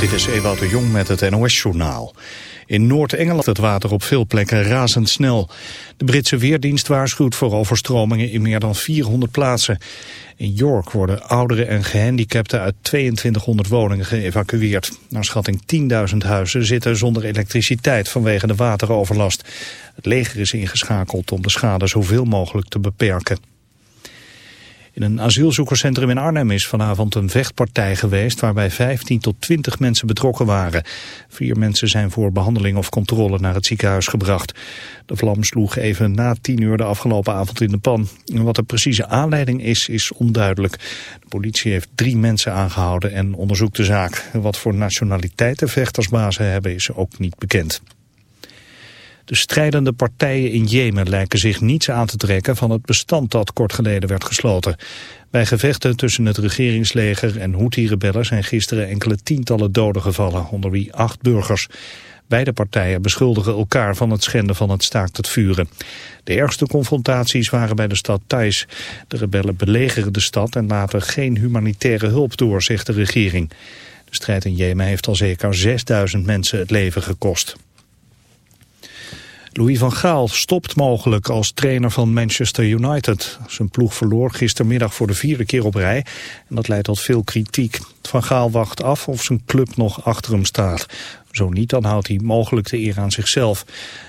Dit is Ewout de Jong met het NOS-journaal. In Noord-Engeland het water op veel plekken razendsnel. De Britse Weerdienst waarschuwt voor overstromingen in meer dan 400 plaatsen. In York worden ouderen en gehandicapten uit 2200 woningen geëvacueerd. Naar schatting 10.000 huizen zitten zonder elektriciteit vanwege de wateroverlast. Het leger is ingeschakeld om de schade zoveel mogelijk te beperken. In een asielzoekerscentrum in Arnhem is vanavond een vechtpartij geweest waarbij 15 tot 20 mensen betrokken waren. Vier mensen zijn voor behandeling of controle naar het ziekenhuis gebracht. De vlam sloeg even na 10 uur de afgelopen avond in de pan. Wat de precieze aanleiding is, is onduidelijk. De politie heeft drie mensen aangehouden en onderzoekt de zaak. Wat voor nationaliteit de vechtersbazen hebben is ook niet bekend. De strijdende partijen in Jemen lijken zich niets aan te trekken van het bestand dat kort geleden werd gesloten. Bij gevechten tussen het regeringsleger en Houthi-rebellen zijn gisteren enkele tientallen doden gevallen, onder wie acht burgers. Beide partijen beschuldigen elkaar van het schenden van het staakt het vuren. De ergste confrontaties waren bij de stad Thais. De rebellen belegeren de stad en laten geen humanitaire hulp door, zegt de regering. De strijd in Jemen heeft al zeker 6000 mensen het leven gekost. Louis van Gaal stopt mogelijk als trainer van Manchester United. Zijn ploeg verloor gistermiddag voor de vierde keer op rij en dat leidt tot veel kritiek. Van Gaal wacht af of zijn club nog achter hem staat. Zo niet, dan houdt hij mogelijk de eer aan zichzelf.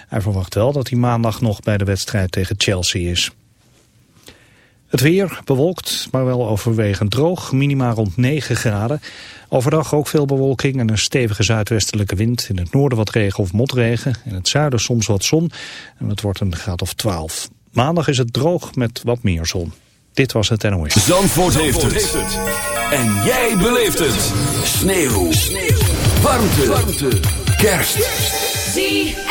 Hij verwacht wel dat hij maandag nog bij de wedstrijd tegen Chelsea is. Het weer bewolkt, maar wel overwegend droog. Minima rond 9 graden. Overdag ook veel bewolking en een stevige zuidwestelijke wind. In het noorden wat regen of motregen. In het zuiden soms wat zon. En het wordt een graad of 12. Maandag is het droog met wat meer zon. Dit was het NOS. Zandvoort, heeft, het. En jij beleeft het. Sneeuw. Sneeuw. Warmte. Warmte. Kerst. ZFM.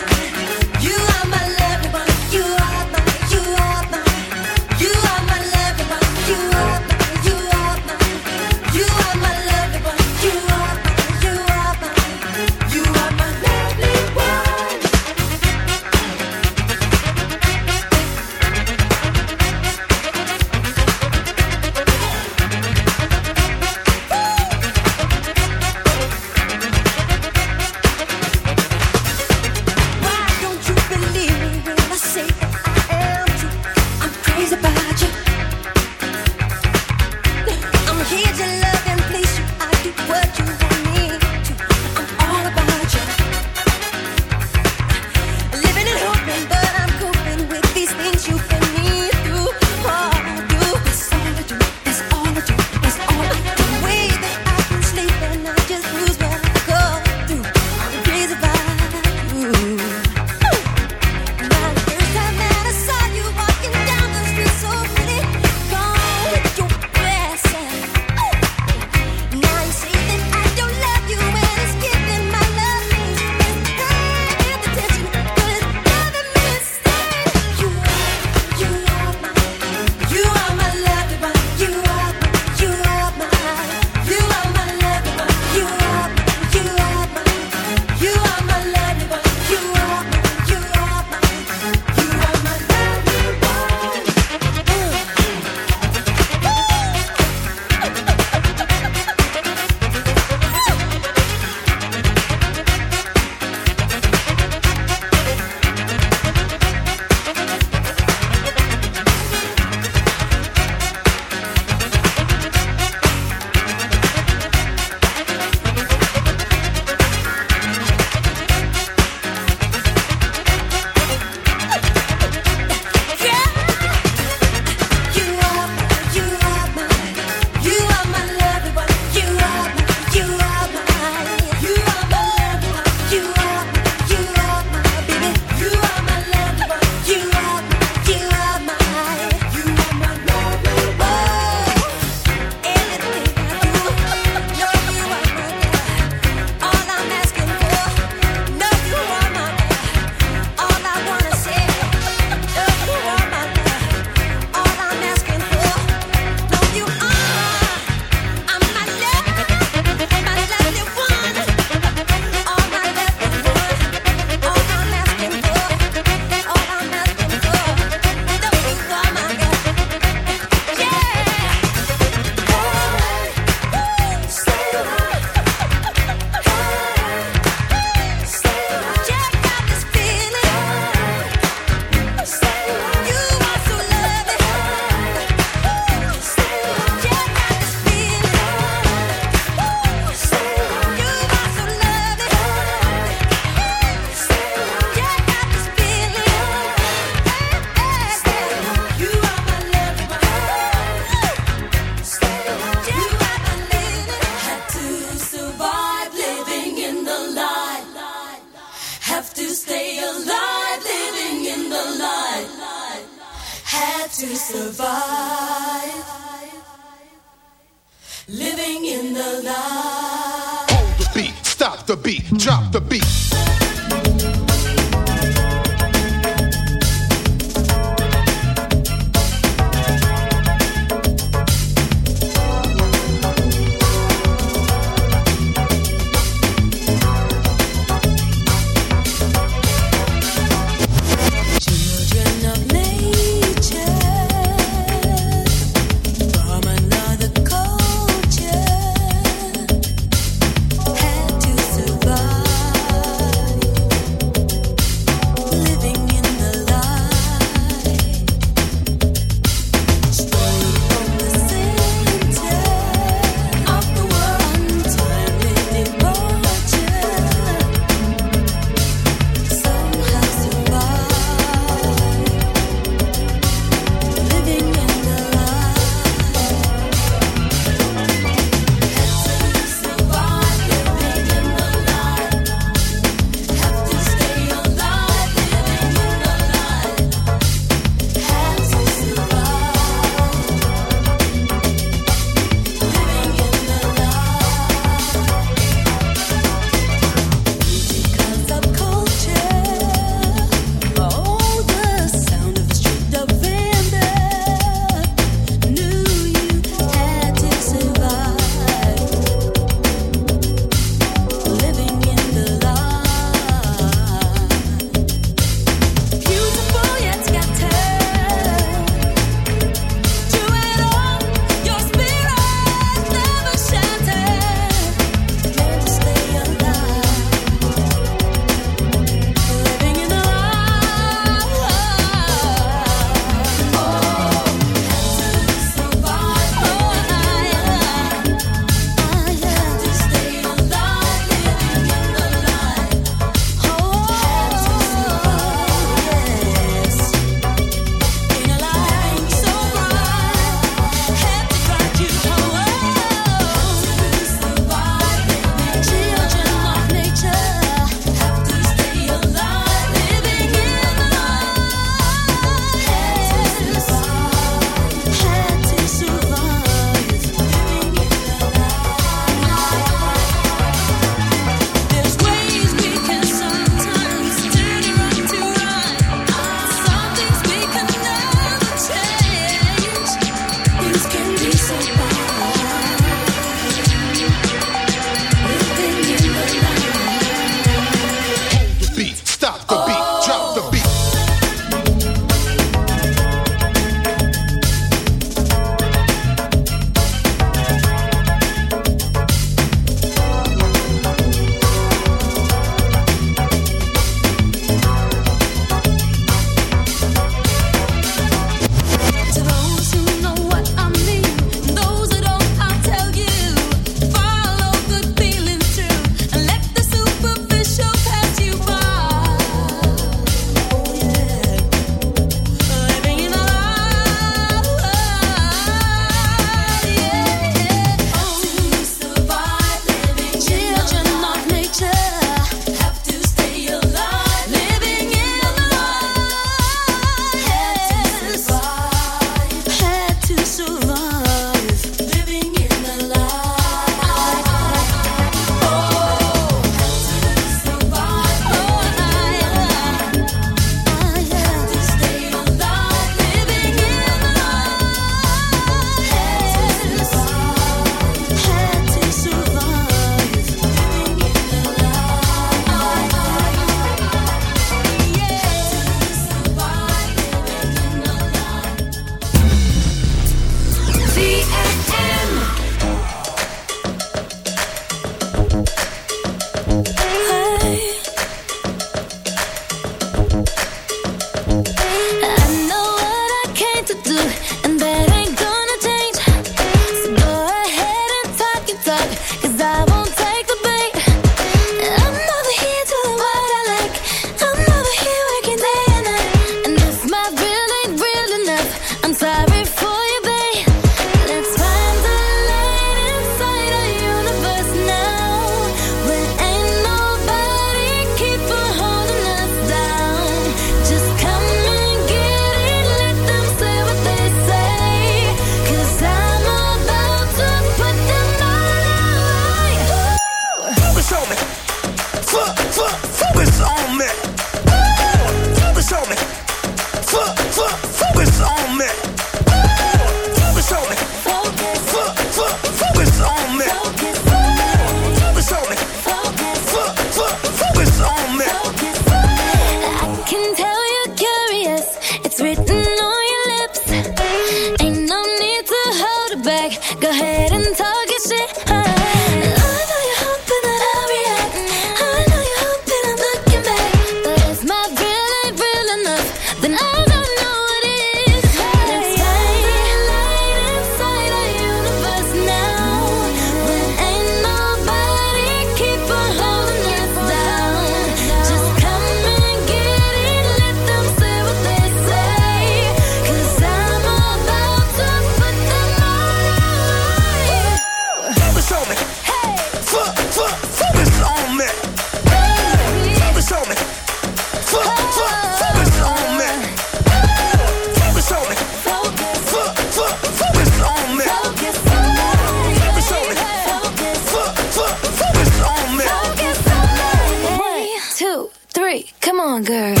longer.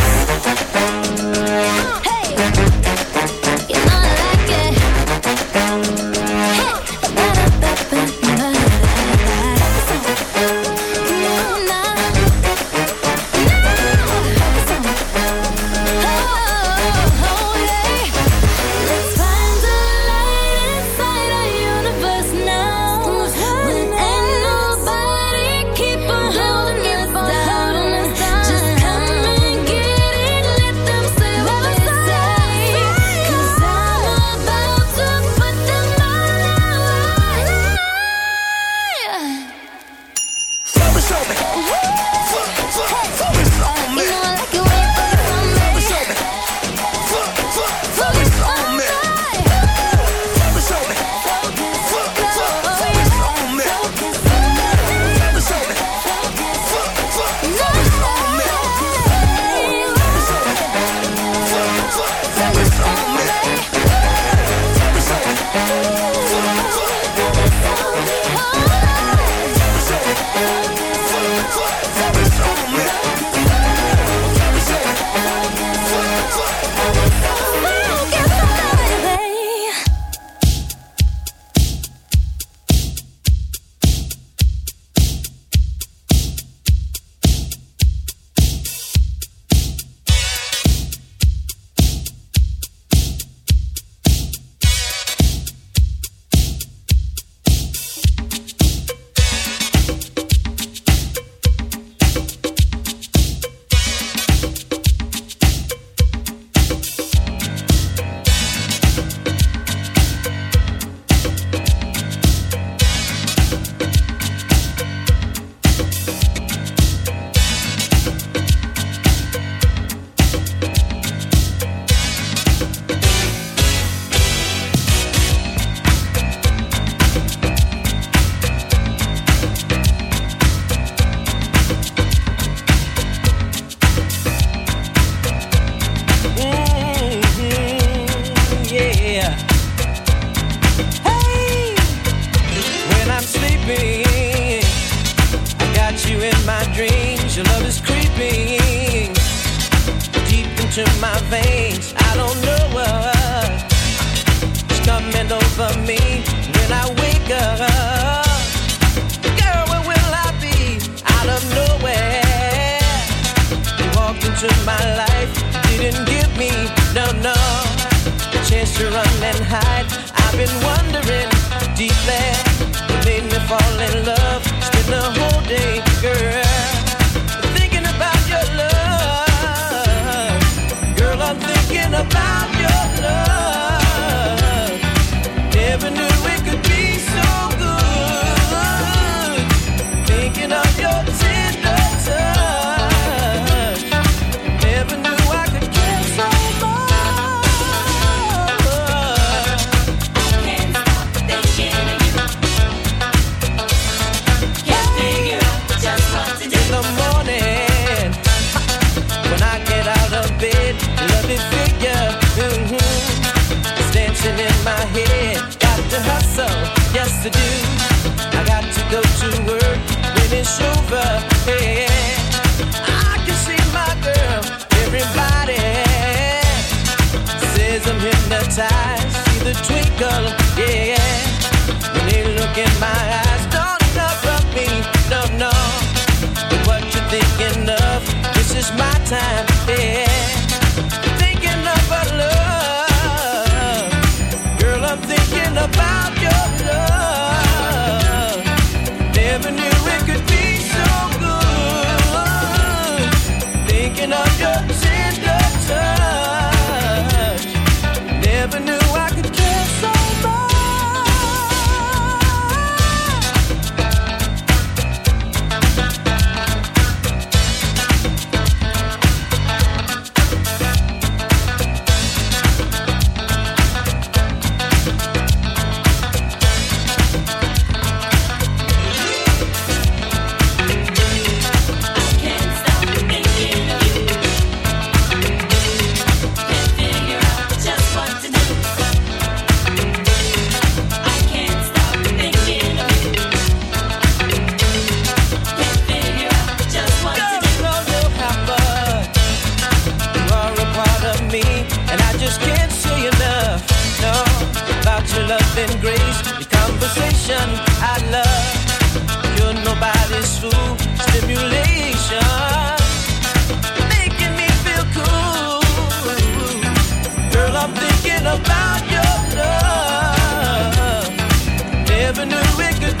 my head. Got to hustle, yes I do. I got to go to work when it's over. Hey, I can see my girl. Everybody says I'm hypnotized. See the twinkle, yeah. When they look in my eyes. never knew it could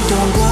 don't go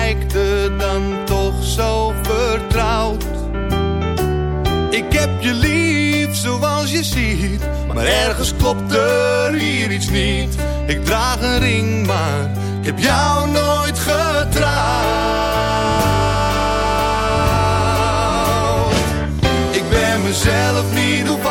je lief zoals je ziet. Maar ergens klopt er hier iets niet. Ik draag een ring, maar ik heb jou nooit getrouwd. Ik ben mezelf niet op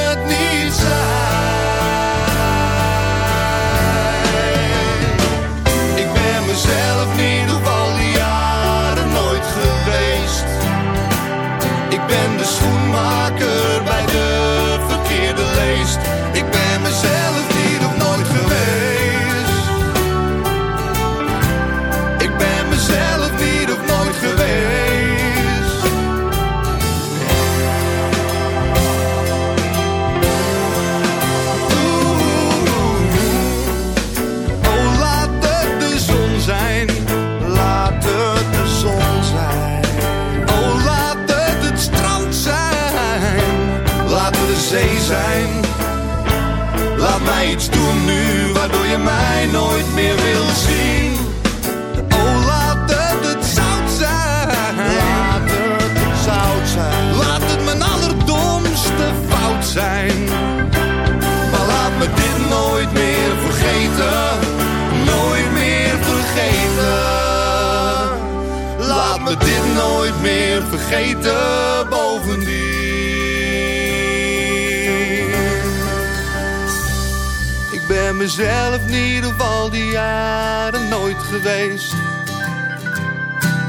vergeten bovendien. Ik ben mezelf niet of al die jaren nooit geweest.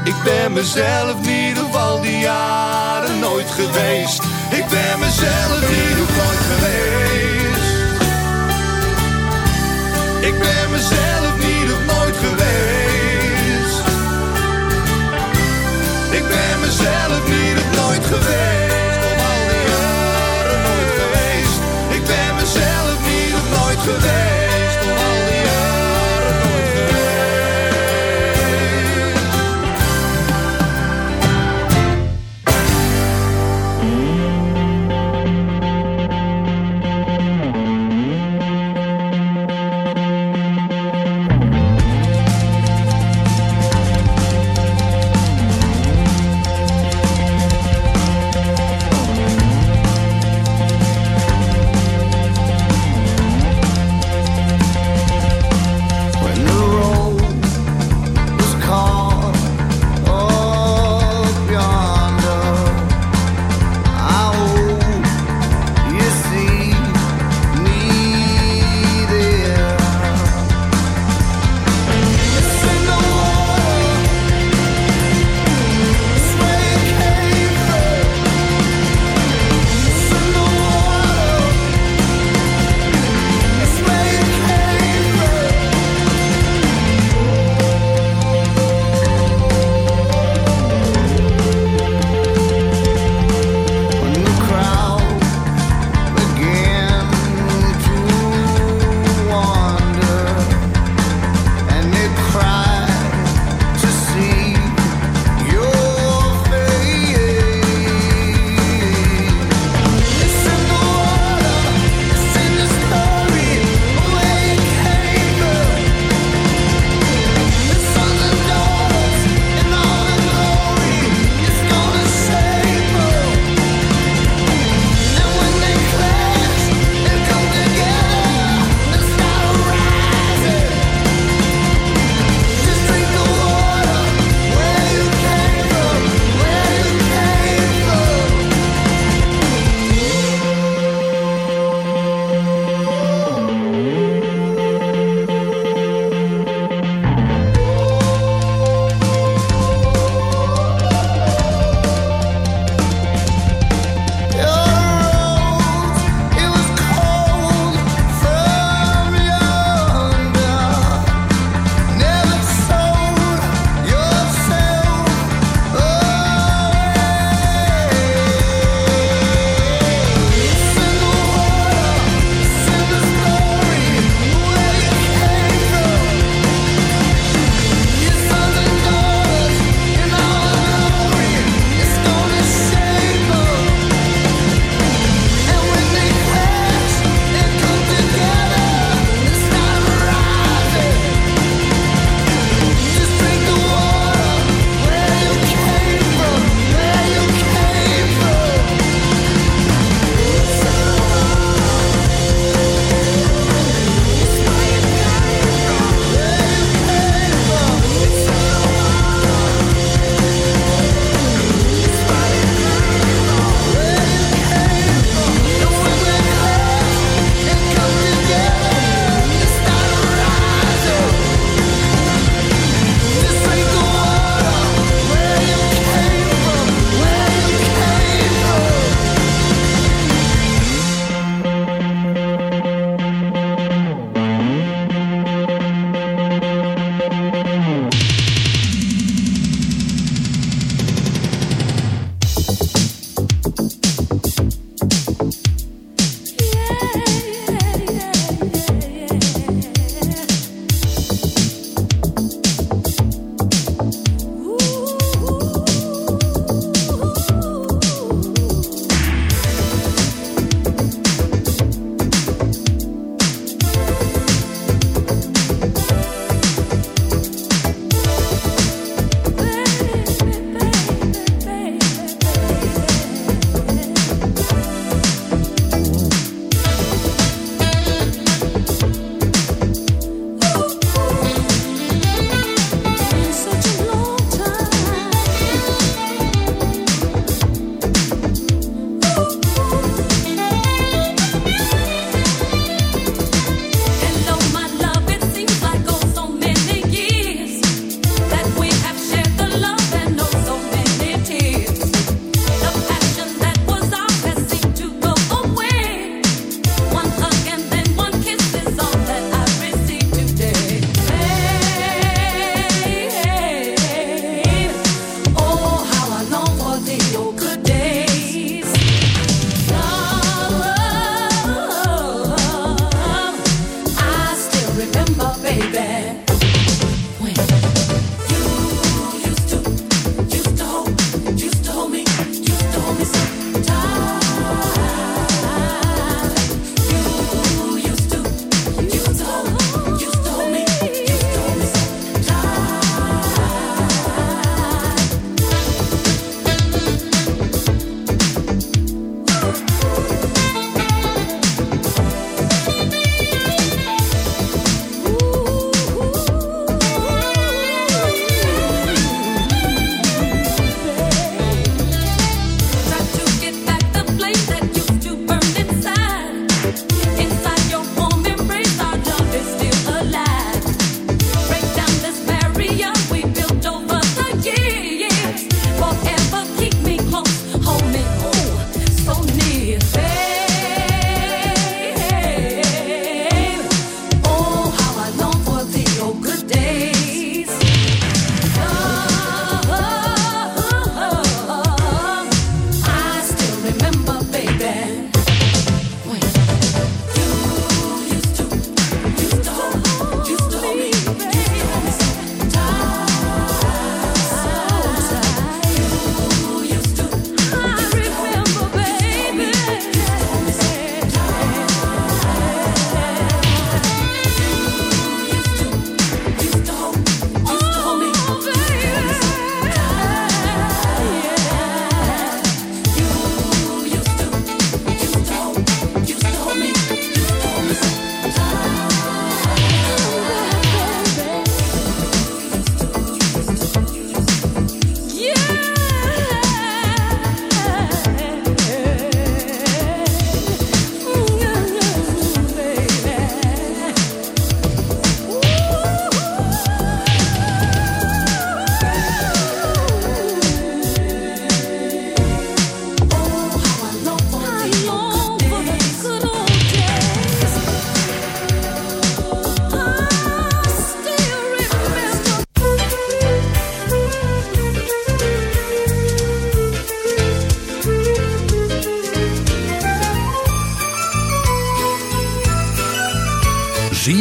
Ik ben mezelf niet of al die jaren nooit geweest. Ik ben mezelf niet of nooit geweest. Ik ben mezelf niet of nooit geweest. Ik ben mezelf niet of nooit geweest. Al die jaren geweest. Ik ben mezelf niet of nooit geweest.